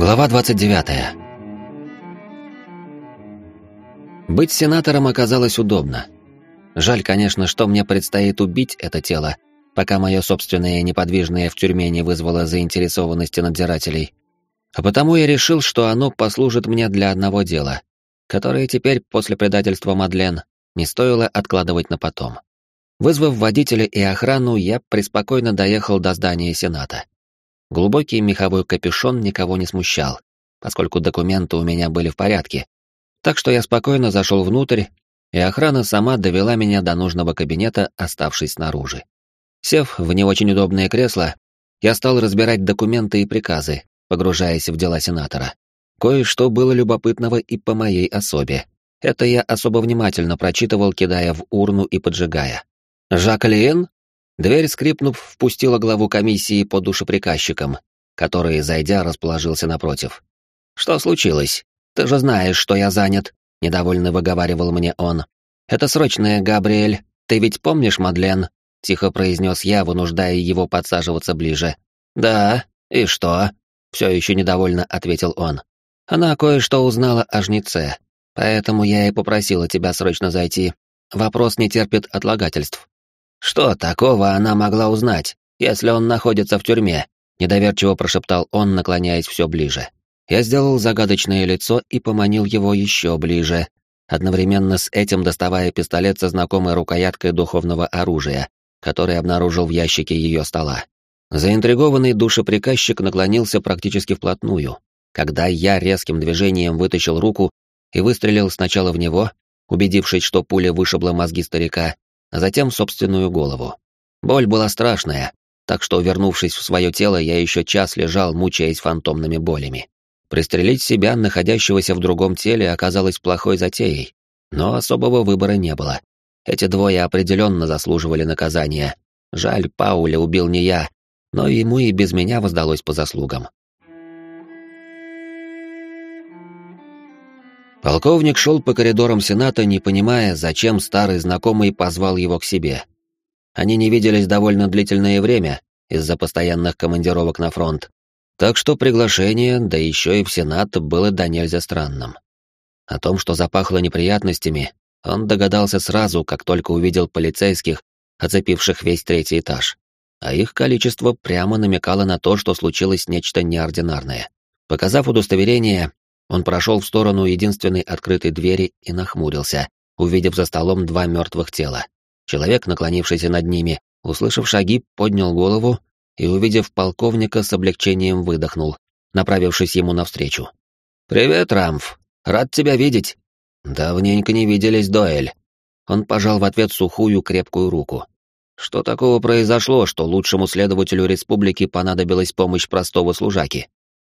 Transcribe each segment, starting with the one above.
Глава 29. Быть сенатором оказалось удобно. Жаль, конечно, что мне предстоит убить это тело, пока мое собственное неподвижное в тюрьме не вызвало заинтересованности надзирателей. А потому я решил, что оно послужит мне для одного дела, которое теперь, после предательства Мадлен, не стоило откладывать на потом. Вызвав водителя и охрану, я преспокойно доехал до здания Сената. Глубокий меховой капюшон никого не смущал, поскольку документы у меня были в порядке. Так что я спокойно зашел внутрь, и охрана сама довела меня до нужного кабинета, оставшись снаружи. Сев в не очень удобное кресло, я стал разбирать документы и приказы, погружаясь в дела сенатора. Кое-что было любопытного и по моей особе. Это я особо внимательно прочитывал, кидая в урну и поджигая. «Жаклин?» Дверь, скрипнув, впустила главу комиссии по душеприказчикам, который, зайдя, расположился напротив. «Что случилось? Ты же знаешь, что я занят», — недовольно выговаривал мне он. «Это срочное, Габриэль. Ты ведь помнишь Мадлен?» — тихо произнес я, вынуждая его подсаживаться ближе. «Да, и что?» — все еще недовольно ответил он. «Она кое-что узнала о жнеце, поэтому я и попросила тебя срочно зайти. Вопрос не терпит отлагательств». «Что такого она могла узнать, если он находится в тюрьме?» — недоверчиво прошептал он, наклоняясь все ближе. Я сделал загадочное лицо и поманил его еще ближе, одновременно с этим доставая пистолет со знакомой рукояткой духовного оружия, который обнаружил в ящике ее стола. Заинтригованный душеприказчик наклонился практически вплотную, когда я резким движением вытащил руку и выстрелил сначала в него, убедившись, что пуля вышибла мозги старика, а затем собственную голову. Боль была страшная, так что, вернувшись в свое тело, я еще час лежал, мучаясь фантомными болями. Пристрелить себя, находящегося в другом теле, оказалось плохой затеей, но особого выбора не было. Эти двое определенно заслуживали наказания. Жаль, Пауля убил не я, но ему и без меня воздалось по заслугам. Полковник шел по коридорам Сената, не понимая, зачем старый знакомый позвал его к себе. Они не виделись довольно длительное время из-за постоянных командировок на фронт, так что приглашение, да еще и в Сенат, было до нельзя странным. О том, что запахло неприятностями, он догадался сразу, как только увидел полицейских, оцепивших весь третий этаж. А их количество прямо намекало на то, что случилось нечто неординарное. Показав удостоверение, он прошел в сторону единственной открытой двери и нахмурился, увидев за столом два мертвых тела. Человек, наклонившийся над ними, услышав шаги, поднял голову и, увидев полковника, с облегчением выдохнул, направившись ему навстречу. «Привет, Рамф! Рад тебя видеть!» «Давненько не виделись, Доэль!» Он пожал в ответ сухую, крепкую руку. «Что такого произошло, что лучшему следователю республики понадобилась помощь простого служаки?»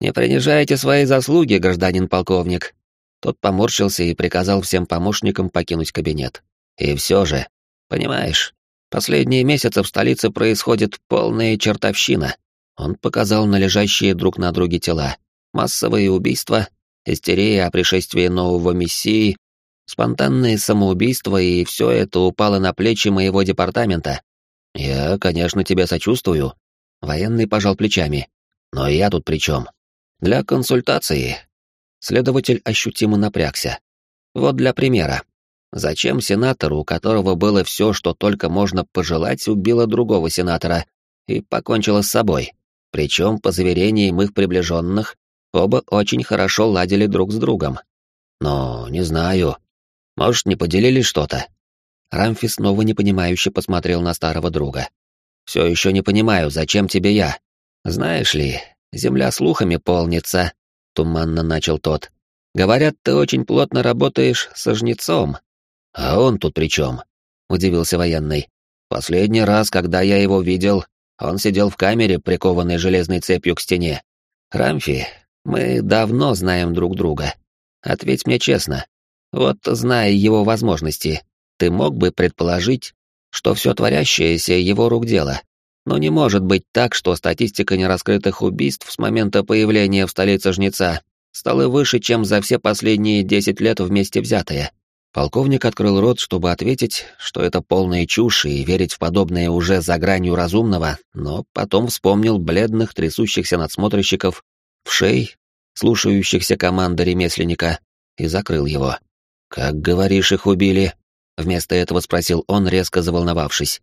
«Не принижайте свои заслуги, гражданин полковник». Тот поморщился и приказал всем помощникам покинуть кабинет. «И все же, понимаешь, последние месяцы в столице происходит полная чертовщина». Он показал на лежащие друг на друге тела. Массовые убийства, истерия о пришествии нового мессии, спонтанные самоубийства, и все это упало на плечи моего департамента. Я, конечно, тебе сочувствую. Военный пожал плечами. Но я тут при чем? Для консультации. Следователь ощутимо напрягся. Вот для примера. Зачем сенатору, у которого было все, что только можно пожелать, убила другого сенатора и покончила с собой? Причем, по заверениям их приближенных, оба очень хорошо ладили друг с другом. Но, не знаю. Может, не поделили что-то? Рамфи снова непонимающе посмотрел на старого друга. «Все еще не понимаю, зачем тебе я? Знаешь ли, Земля слухами полнится, туманно начал тот. Говорят, ты очень плотно работаешь со жнецом. А он тут при чем? Удивился военный. Последний раз, когда я его видел, он сидел в камере, прикованной железной цепью к стене. Рамфи, мы давно знаем друг друга. Ответь мне честно. Вот, зная его возможности, ты мог бы предположить, что все творящееся его рук дело? Но не может быть так, что статистика нераскрытых убийств с момента появления в столице Жнеца стала выше, чем за все последние десять лет вместе взятые. Полковник открыл рот, чтобы ответить, что это полная чушь и верить в подобное уже за гранью разумного, но потом вспомнил бледных, трясущихся надсмотрщиков, в шей слушающихся команды ремесленника, и закрыл его. «Как, говоришь, их убили?» Вместо этого спросил он, резко заволновавшись.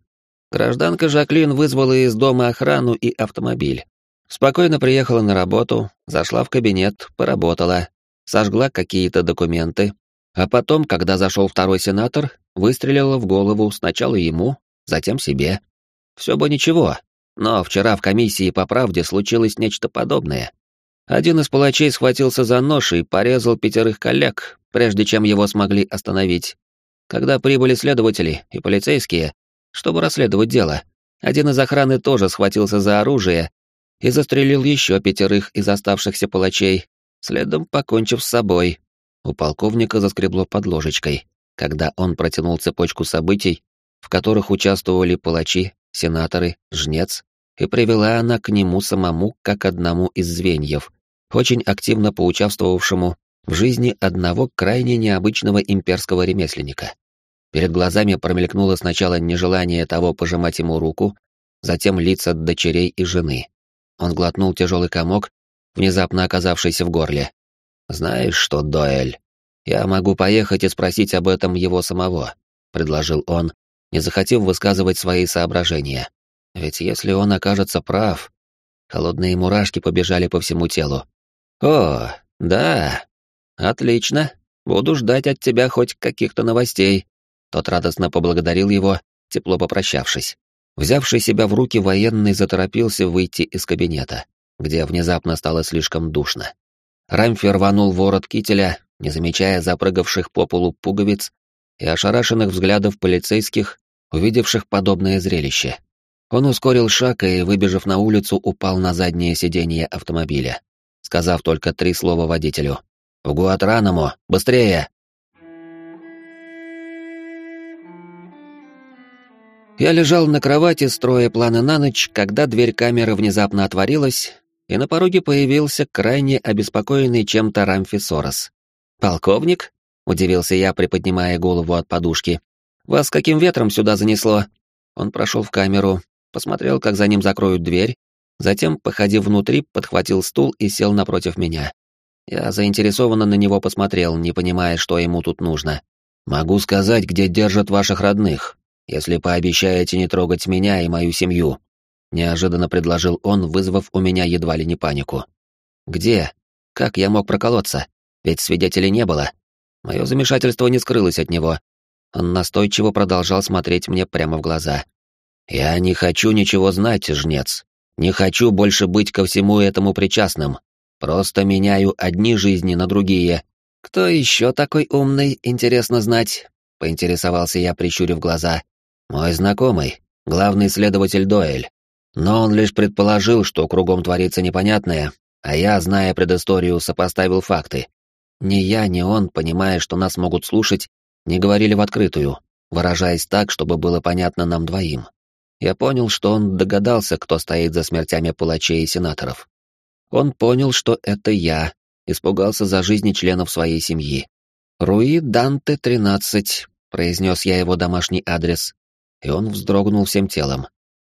Гражданка Жаклин вызвала из дома охрану и автомобиль. Спокойно приехала на работу, зашла в кабинет, поработала, сожгла какие-то документы, а потом, когда зашел второй сенатор, выстрелила в голову сначала ему, затем себе. Все бы ничего, но вчера в комиссии по правде случилось нечто подобное. Один из палачей схватился за нож и порезал пятерых коллег, прежде чем его смогли остановить. Когда прибыли следователи и полицейские, чтобы расследовать дело, один из охраны тоже схватился за оружие и застрелил еще пятерых из оставшихся палачей, следом покончив с собой. У полковника заскребло под ложечкой, когда он протянул цепочку событий, в которых участвовали палачи, сенаторы, жнец, и привела она к нему самому как одному из звеньев, очень активно поучаствовавшему в жизни одного крайне необычного имперского ремесленника. Перед глазами промелькнуло сначала нежелание того пожимать ему руку, затем лица дочерей и жены. Он глотнул тяжелый комок, внезапно оказавшийся в горле. «Знаешь что, Доэль, я могу поехать и спросить об этом его самого», — предложил он, не захотев высказывать свои соображения. Ведь если он окажется прав... Холодные мурашки побежали по всему телу. «О, да. Отлично. Буду ждать от тебя хоть каких-то новостей». Тот радостно поблагодарил его, тепло попрощавшись. Взявший себя в руки военный заторопился выйти из кабинета, где внезапно стало слишком душно. Рамфи рванул ворот кителя, не замечая запрыгавших по полу пуговиц и ошарашенных взглядов полицейских, увидевших подобное зрелище. Он ускорил шаг и, выбежав на улицу, упал на заднее сиденье автомобиля сказав только три слова водителю. «В Гуатраному! Быстрее!» Я лежал на кровати, строя планы на ночь, когда дверь камеры внезапно отворилась, и на пороге появился крайне обеспокоенный чем-то Рамфи Сорос. «Полковник?» — удивился я, приподнимая голову от подушки. «Вас каким ветром сюда занесло?» Он прошел в камеру, посмотрел, как за ним закроют дверь, Затем, походив внутри, подхватил стул и сел напротив меня. Я заинтересованно на него посмотрел, не понимая, что ему тут нужно. «Могу сказать, где держат ваших родных, если пообещаете не трогать меня и мою семью», — неожиданно предложил он, вызвав у меня едва ли не панику. «Где? Как я мог проколоться? Ведь свидетелей не было». Мое замешательство не скрылось от него. Он настойчиво продолжал смотреть мне прямо в глаза. «Я не хочу ничего знать, жнец. Не хочу больше быть ко всему этому причастным. Просто меняю одни жизни на другие. Кто еще такой умный, интересно знать? Поинтересовался я, прищурив глаза. Мой знакомый, главный следователь Доэль. Но он лишь предположил, что кругом творится непонятное, а я, зная предысторию, сопоставил факты. Ни я, ни он, понимая, что нас могут слушать, не говорили в открытую, выражаясь так, чтобы было понятно нам двоим я понял, что он догадался, кто стоит за смертями палачей и сенаторов. Он понял, что это я, испугался за жизни членов своей семьи. «Руи Данте, 13», — произнес я его домашний адрес, и он вздрогнул всем телом.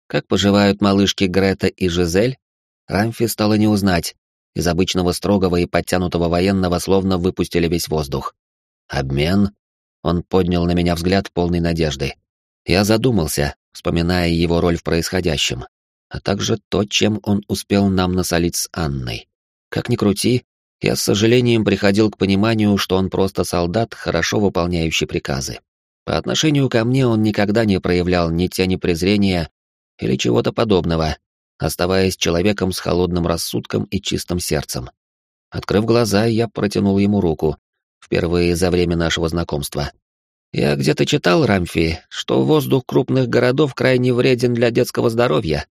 Как поживают малышки Грета и Жизель? Рамфи стало не узнать. Из обычного строгого и подтянутого военного словно выпустили весь воздух. «Обмен?» Он поднял на меня взгляд полной надежды. Я задумался, вспоминая его роль в происходящем, а также то, чем он успел нам насолить с Анной. Как ни крути, я с сожалением приходил к пониманию, что он просто солдат, хорошо выполняющий приказы. По отношению ко мне он никогда не проявлял ни тени презрения или чего-то подобного, оставаясь человеком с холодным рассудком и чистым сердцем. Открыв глаза, я протянул ему руку, впервые за время нашего знакомства. Я где-то читал, Рамфи, что воздух крупных городов крайне вреден для детского здоровья.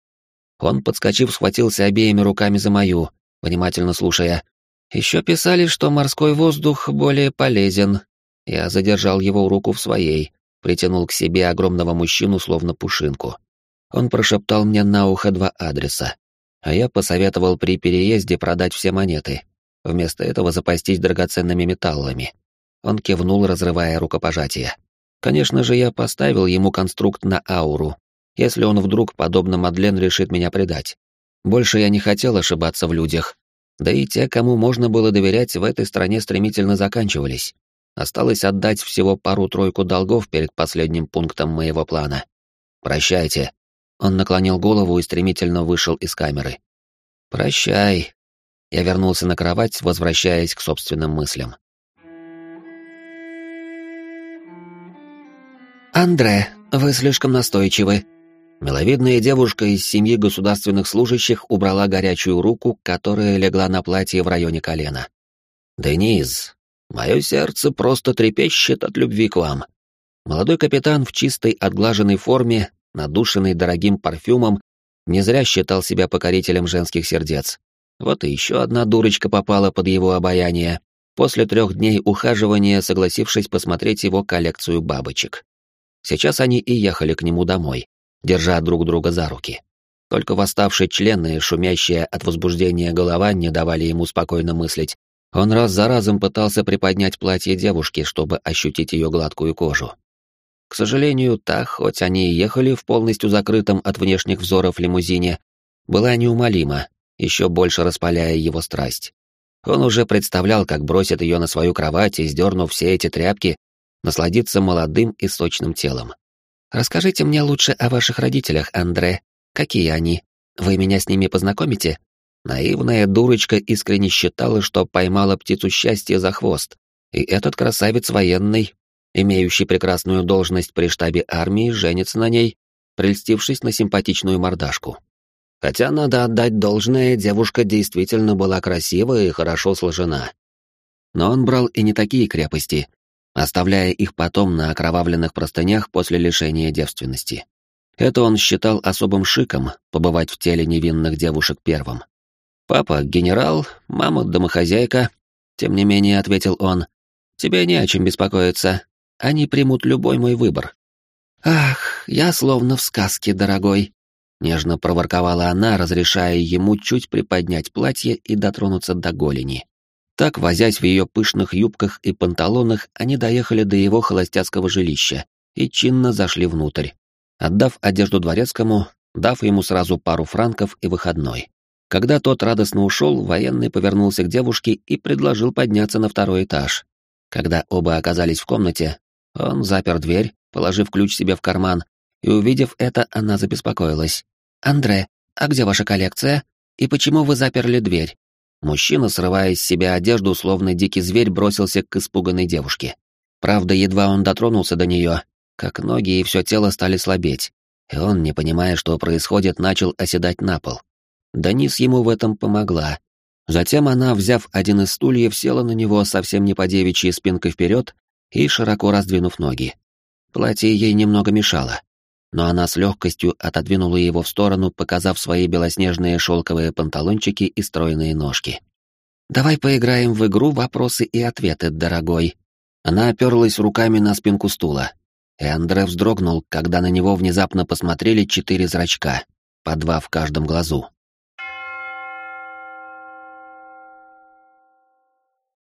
Он, подскочив, схватился обеими руками за мою, внимательно слушая. Еще писали, что морской воздух более полезен. Я задержал его руку в своей, притянул к себе огромного мужчину, словно пушинку. Он прошептал мне на ухо два адреса, а я посоветовал при переезде продать все монеты, вместо этого запастись драгоценными металлами. Он кивнул, разрывая рукопожатие. Конечно же, я поставил ему конструкт на ауру, если он вдруг, подобно Мадлен, решит меня предать. Больше я не хотел ошибаться в людях. Да и те, кому можно было доверять, в этой стране стремительно заканчивались. Осталось отдать всего пару-тройку долгов перед последним пунктом моего плана. «Прощайте». Он наклонил голову и стремительно вышел из камеры. «Прощай». Я вернулся на кровать, возвращаясь к собственным мыслям. «Андре, вы слишком настойчивы». Миловидная девушка из семьи государственных служащих убрала горячую руку, которая легла на платье в районе колена. «Дениз, мое сердце просто трепещет от любви к вам». Молодой капитан в чистой отглаженной форме, надушенный дорогим парфюмом, не зря считал себя покорителем женских сердец. Вот и еще одна дурочка попала под его обаяние, после трех дней ухаживания согласившись посмотреть его коллекцию бабочек. Сейчас они и ехали к нему домой, держа друг друга за руки. Только восставшие члены и шумящая от возбуждения голова не давали ему спокойно мыслить. Он раз за разом пытался приподнять платье девушки, чтобы ощутить ее гладкую кожу. К сожалению, та, хоть они и ехали в полностью закрытом от внешних взоров лимузине, была неумолима, еще больше распаляя его страсть. Он уже представлял, как бросит ее на свою кровать и, сдернув все эти тряпки, насладиться молодым и сочным телом. «Расскажите мне лучше о ваших родителях, Андре. Какие они? Вы меня с ними познакомите?» Наивная дурочка искренне считала, что поймала птицу счастья за хвост, и этот красавец военный, имеющий прекрасную должность при штабе армии, женится на ней, прельстившись на симпатичную мордашку. Хотя, надо отдать должное, девушка действительно была красива и хорошо сложена. Но он брал и не такие крепости, оставляя их потом на окровавленных простынях после лишения девственности. Это он считал особым шиком побывать в теле невинных девушек первым. «Папа — генерал, мама — домохозяйка», — тем не менее ответил он. «Тебе не о чем беспокоиться. Они примут любой мой выбор». «Ах, я словно в сказке, дорогой», — нежно проворковала она, разрешая ему чуть приподнять платье и дотронуться до голени. Так, возясь в ее пышных юбках и панталонах, они доехали до его холостяцкого жилища и чинно зашли внутрь, отдав одежду дворецкому, дав ему сразу пару франков и выходной. Когда тот радостно ушел, военный повернулся к девушке и предложил подняться на второй этаж. Когда оба оказались в комнате, он запер дверь, положив ключ себе в карман, и, увидев это, она забеспокоилась. «Андре, а где ваша коллекция? И почему вы заперли дверь?» Мужчина, срывая с себя одежду, словно дикий зверь, бросился к испуганной девушке. Правда, едва он дотронулся до нее, как ноги и все тело стали слабеть, и он, не понимая, что происходит, начал оседать на пол. Данис ему в этом помогла. Затем она, взяв один из стульев, села на него совсем не по девичьей спинкой вперед и широко раздвинув ноги. Платье ей немного мешало, но она с легкостью отодвинула его в сторону, показав свои белоснежные шелковые панталончики и стройные ножки. «Давай поиграем в игру «Вопросы и ответы», дорогой». Она оперлась руками на спинку стула, и Андре вздрогнул, когда на него внезапно посмотрели четыре зрачка, по два в каждом глазу.